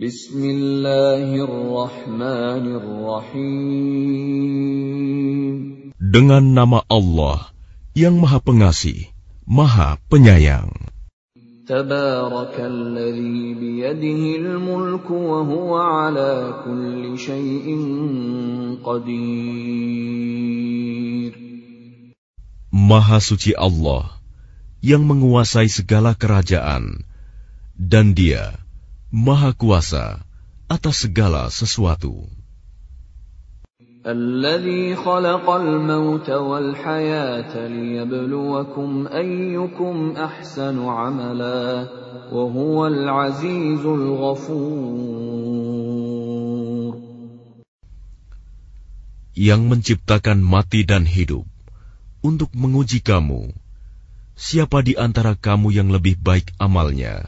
Bismillahirrahmanirrahim. Dengan nama Allah yang Maha Pengasih, Maha Penyayang. Tabarakalladzi biyadihil mulku wa huwa ala kulli syai'in qadir. Maha suci Allah yang menguasai segala kerajaan dan Dia Maha Kuasa atas segala sesuatu. الذي خلق الموت والحياة ليبلوكم أيكم أحسن عملا وهو العزيز الغفور Yang menciptakan mati dan hidup untuk menguji kamu, siapa di antara kamu yang lebih baik amalnya?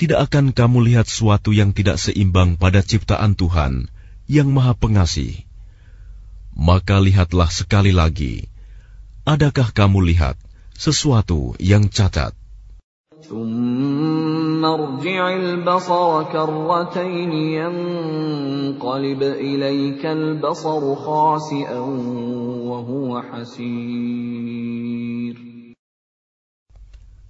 tidak akan kamu lihat sesuatu yang tidak seimbang pada ciptaan Tuhan yang Maha Pengasih. Maka lihatlah sekali lagi, adakah kamu lihat sesuatu yang cacat?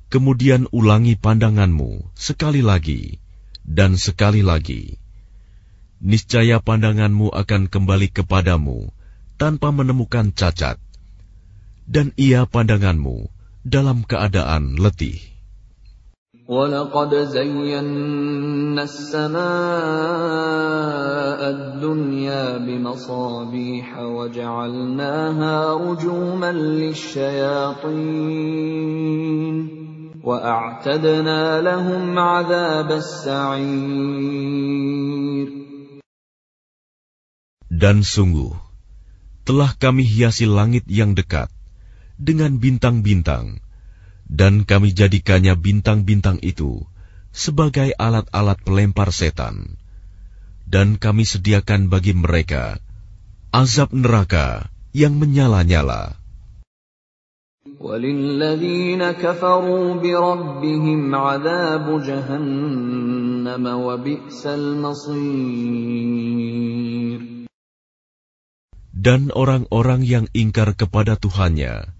Kemudian ulangi pandanganmu sekali lagi dan sekali lagi. Niscaya pandanganmu akan kembali kepadamu tanpa menemukan cacat, dan ia pandanganmu dalam keadaan letih. ولقد زينا السماء الدنيا بمصابيح وجعلناها رجوما للشياطين وأعتدنا لهم عذاب السعير Dan sungguh, telah kami hiasi langit yang dekat dengan bintang-bintang, dan kami jadikannya bintang-bintang itu sebagai alat-alat pelempar setan. Dan kami sediakan bagi mereka azab neraka yang menyala-nyala. وللذين كفروا بربهم عذاب جهنم وبئس المصير Dan orang-orang yang ingkar kepada Tuhannya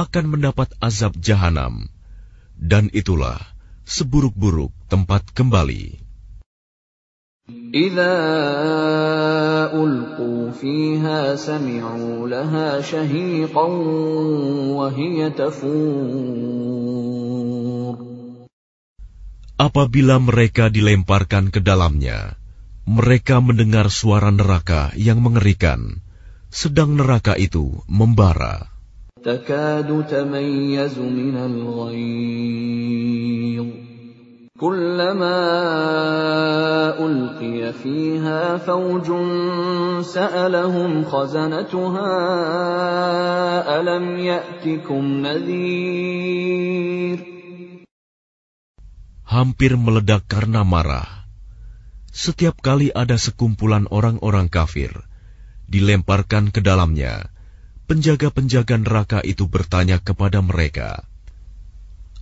akan mendapat azab jahanam, dan itulah seburuk-buruk tempat kembali. إذا ألقوا فيها سمعوا لها شهيقا وهي تفور Apabila mereka dilemparkan ke dalamnya, mereka mendengar suara neraka yang mengerikan, sedang neraka itu membara. تكاد تميز من الغيظ كلما ألقي فيها فوج سألهم خزنتها ألم يأتكم نذير Hampir meledak karena marah. Setiap kali ada sekumpulan orang-orang kafir, dilemparkan ke dalamnya, penjaga-penjaga neraka itu bertanya kepada mereka,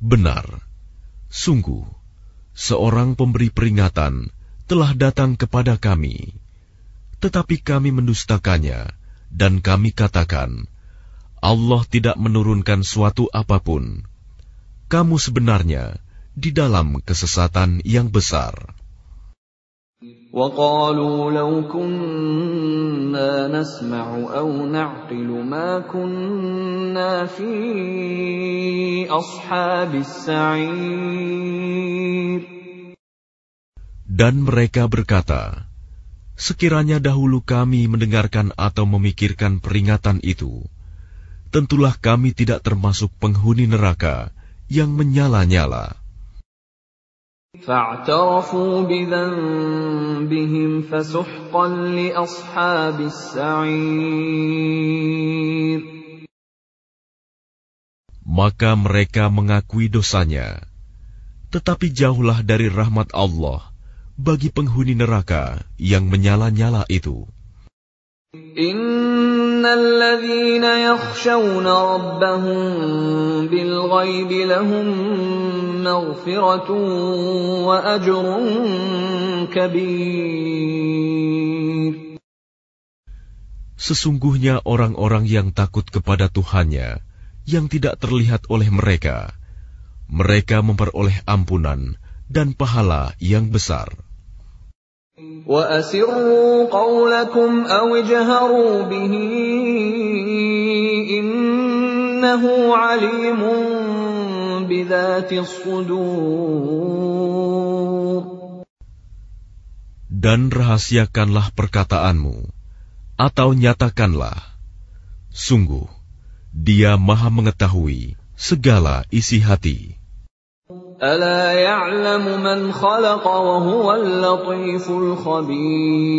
Benar, sungguh, seorang pemberi peringatan telah datang kepada kami, tetapi kami mendustakannya, dan kami katakan, Allah tidak menurunkan suatu apa pun. Kamu sebenarnya di dalam kesesatan yang besar. وقالوا لو كنا نسمع أو نعقل ما كنا في أصحاب السعير Dan mereka berkata, Sekiranya dahulu kami mendengarkan atau memikirkan peringatan itu, tentulah kami tidak termasuk penghuni neraka yang menyala-nyala. فاعترفوا بذنبهم فسحقا لأصحاب السعير Maka mereka mengakui dosanya, tetapi jauhlah dari rahmat Allah bagi penghuni neraka yang menyala-nyala itu. إن الذين يخشون ربهم بالغيب لهم مغفرة وأجر كبير Sesungguhnya orang-orang yang takut kepada Tuhannya, yang tidak terlihat oleh mereka, mereka memperoleh ampunan dan pahala yang besar. وأسروا قولكم أو اجهروا به إنه عليم بذات الصدور Dan rahasiakanlah perkataanmu, atau nyatakanlah, sungguh, dia maha mengetahui segala isi hati. ألا يعلم من خلق وهو اللطيف الخبير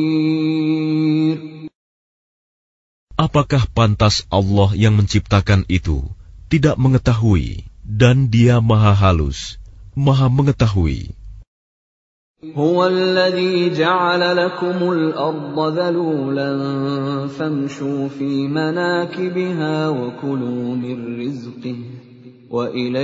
Apakah pantas Allah yang menciptakan itu tidak mengetahui dan dia maha halus, maha mengetahui. هو الذي جعل لكم الأرض ذلولا فامشوا في مناكبها وكلوا من رزقه Dialah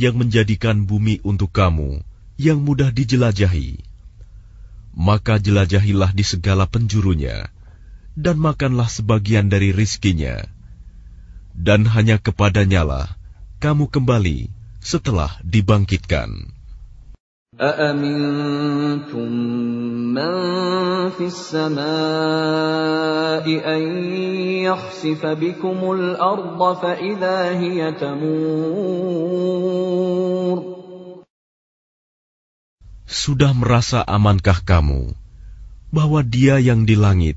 yang menjadikan bumi untuk kamu yang mudah dijelajahi. Maka jelajahilah di segala penjurunya, dan makanlah sebagian dari rizkinya. Dan hanya kepadanyalah kamu kembali setelah dibangkitkan. أأمنتم من في السماء أن يخسف بكم الأرض فإذا هي تمور Sudah merasa amankah kamu bahwa dia yang di langit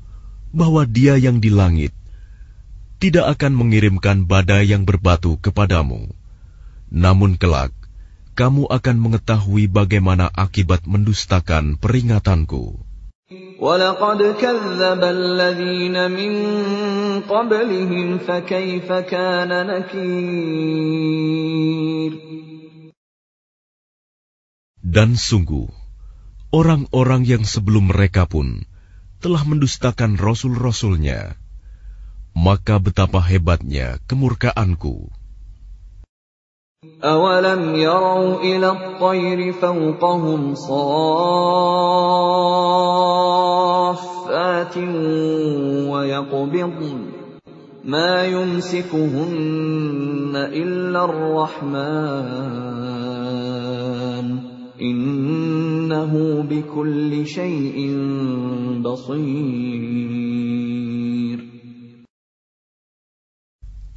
bahwa dia yang di langit tidak akan mengirimkan badai yang berbatu kepadamu, namun kelak kamu akan mengetahui bagaimana akibat mendustakan peringatanku. Dan sungguh, orang-orang yang sebelum mereka pun telah mendustakan rasul-rasulnya, maka betapa hebatnya kemurkaanku. أولم يروا إلى الطير فوقهم صافات ويقبضن ما يمسكهن إلا الرحمن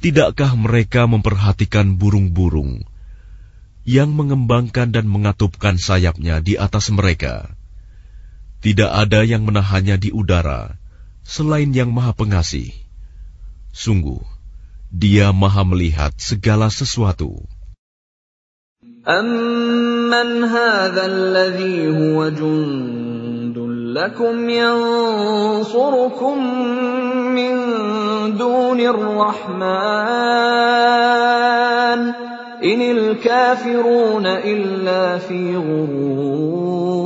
Tidakkah mereka memperhatikan burung-burung yang mengembangkan dan mengatupkan sayapnya di atas mereka? Tidak ada yang menahannya di udara selain yang Maha Pengasih. Sungguh, Dia Maha Melihat segala sesuatu. Amman hadha alladhi huwa jundun lakum yansurukum min دون الرحمن إن الكافرون إلا في غرور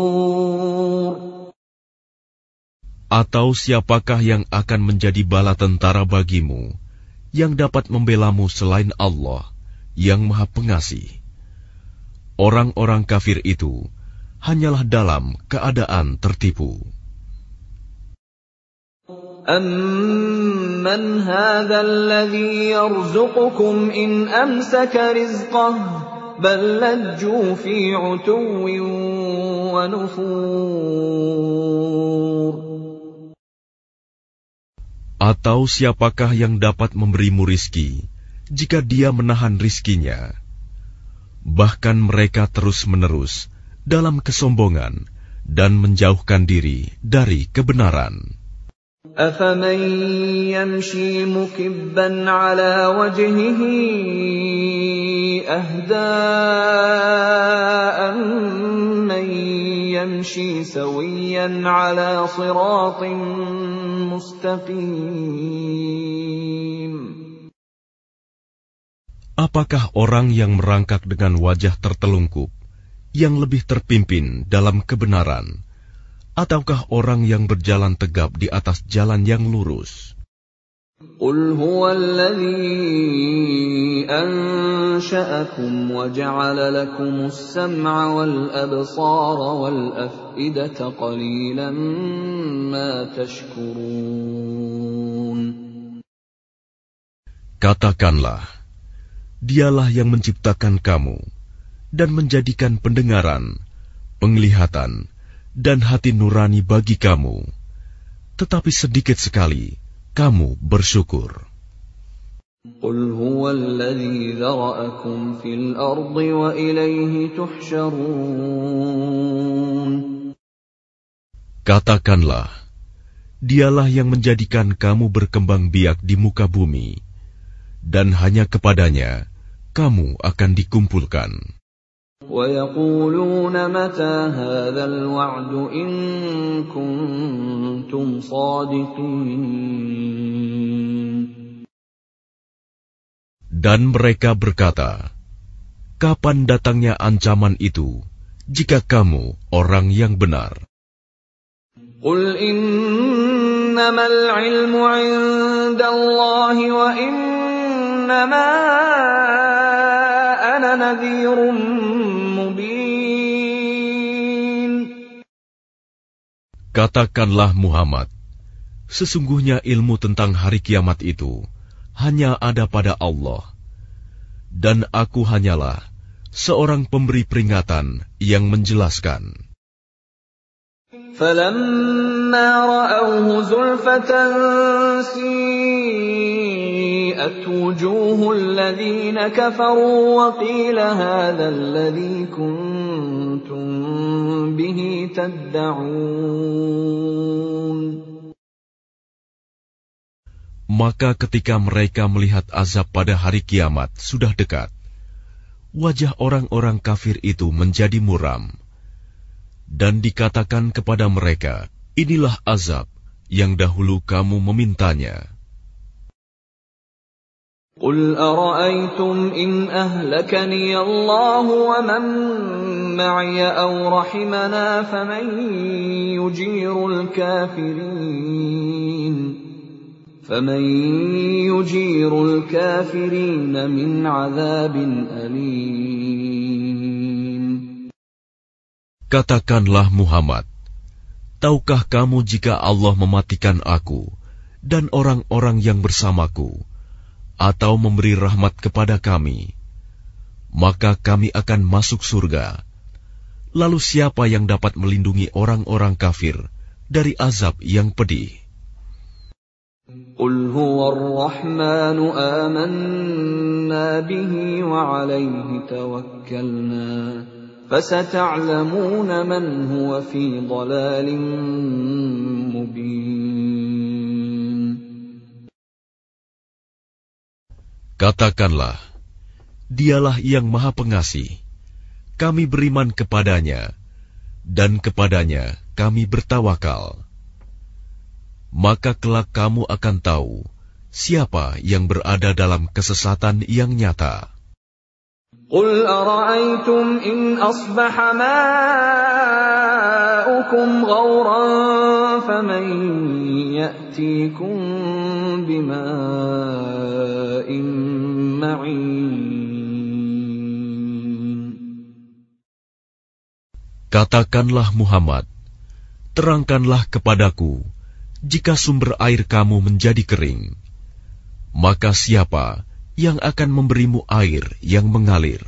Atau siapakah yang akan menjadi bala tentara bagimu, yang dapat membelamu selain Allah, yang Maha Pengasih? Orang-orang kafir itu hanyalah dalam keadaan tertipu. أَمَّنْ هَٰذَا الَّذِي يَرْزُقُكُمْ إِنْ أَمْسَكَ رِزْقَهُ بَل لَّجُّوا فِي عُتُوٍّ وَنُفُورٍ Atau siapakah yang dapat memberimu rizki jika dia menahan rizkinya? Bahkan mereka terus-menerus dalam kesombongan dan menjauhkan diri dari kebenaran. أَفَمَن يَمْشِي مُكِبًّا عَلَىٰ وَجْهِهِ أَهْدَىٰ أَمَّن يَمْشِي سَوِيًّا عَلَىٰ صِرَاطٍ مُّسْتَقِيمٍ Apakah orang yang merangkak dengan wajah tertelungkup yang lebih terpimpin dalam kebenaran, ataukah orang yang berjalan tegap di atas jalan yang lurus? قل هو الذي أنشأكم وجعل لكم السمع والأبصار والأفئدة قليلا ما تشكرون Katakanlah, dialah yang menciptakan kamu dan menjadikan pendengaran, penglihatan, dan hati nurani bagi kamu. Tetapi sedikit sekali kamu bersyukur. قل هو الذي ذرأكم في الأرض وإليه تحشرون Katakanlah, dialah yang menjadikan kamu berkembang biak di muka bumi, dan hanya kepadanya kamu akan dikumpulkan. ويقولون متى هذا الوعد إن كنتم صادقين Dan mereka berkata, Kapan datangnya ancaman itu, jika kamu orang yang benar? قل إنما العلم عند الله وإنما أنا نذير مبين Katakanlah Muhammad, sesungguhnya ilmu tentang hari kiamat itu hanya ada pada Allah, dan aku hanyalah seorang pemberi peringatan yang menjelaskan. فلما رأوه زلفة سيئت وجوه الذين كفروا وقيل هذا الذي كنتم به تدعون Maka ketika mereka melihat azab pada hari kiamat sudah dekat, wajah orang-orang kafir itu menjadi muram. Dan dikatakan kepada mereka, inilah azab yang dahulu kamu memintanya. قل أرأيتم إن أهلكني الله ومن معي أو رحمنا فمن يجير الكافرين فمن يجير الكافرين من عذاب أليم Katakanlah Muhammad, tahukah kamu jika Allah mematikan aku dan orang-orang yang bersamaku, atau memberi rahmat kepada kami, maka kami akan masuk surga. Lalu siapa yang dapat melindungi orang-orang kafir dari azab yang pedih? قل هو الرحمن آمنا به وعليه توكلنا فستعلمون من هو في ضلال مبين Katakanlah, dialah yang maha pengasih. Kami beriman kepadanya, dan kepadanya kami bertawakal. Maka kelak kamu akan tahu siapa yang berada dalam kesesatan yang nyata. قل أرأيتم إن أصبح ماؤكم غورا فمن يأتيكم بماء Katakanlah Muhammad, terangkanlah kepadaku jika sumber air kamu menjadi kering, maka siapa yang akan memberimu air yang mengalir.